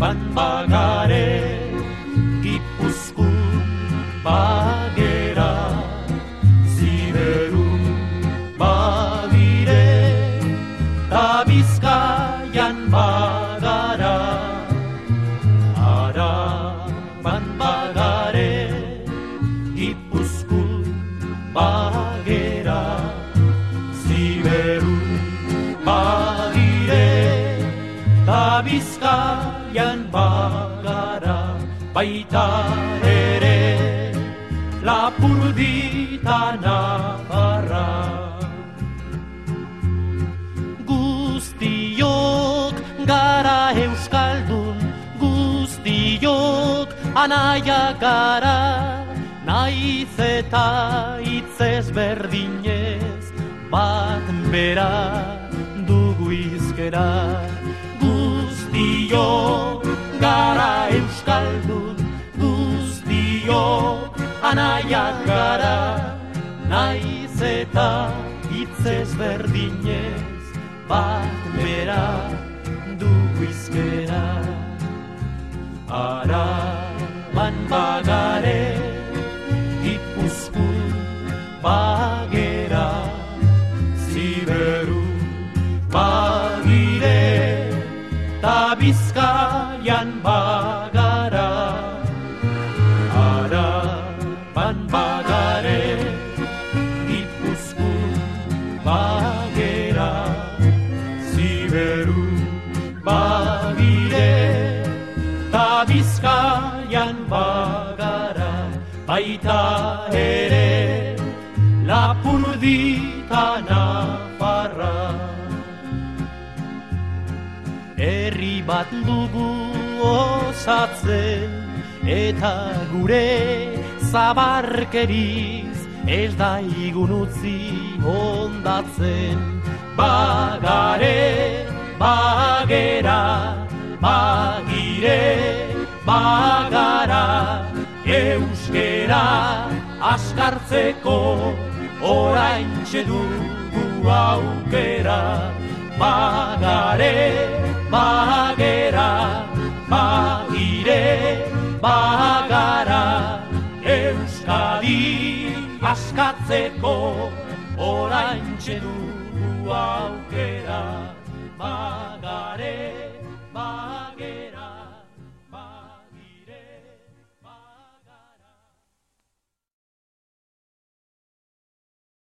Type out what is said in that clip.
ban bagare gipuzku bagera ziberu badire ta bizkaian bagara. Ara ban bagare gipuzku Baita ere Lapurdita nabarra Guztiok gara euskaldun Guztiok anaia gara Naiz eta itzez berdinez Bat bera dugu izkera anaiak gara Naiz eta itzez berdinez Bat bera dugu izkera Araban bagare Gipuzku bagera Ziberu bagire Ta bizkaian bagara bagera Ziberu bagire Ta bizkaian bagara Baita ere Lapurdita nafarra. Herri bat dugu osatzen Eta gure zabarkeriz Ez da igun utzi ondatzen Bagare, bagera, bagire, bagara. Euskera askartzeko oraintxe dugu aukera. Bagare, askatzeko aukera Bagare